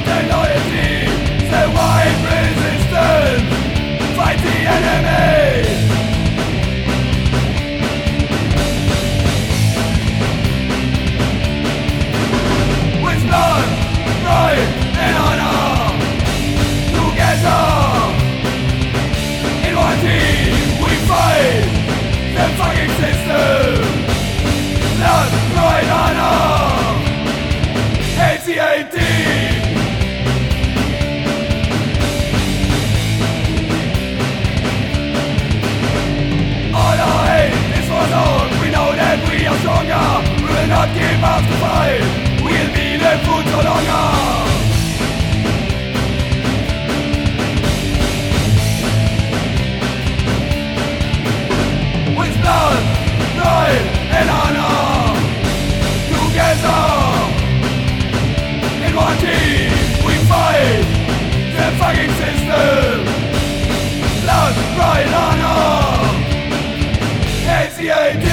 Fight the loyalty, resistance? Fight the enemy. With blood, pride and honor Together In one team we fight The fucking system up We'll be the food longer With blood, pride and honor. Together. In one team we fight The fucking system. Blood, pride, honor. ACAD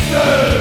fucking